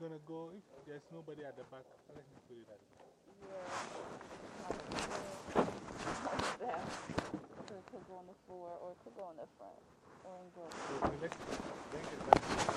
going to go, if there's nobody at the back, let me put it at the back. Yeah. So it could go on the floor or it could go on the front or in both. So, let's, let's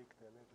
מספיק באמת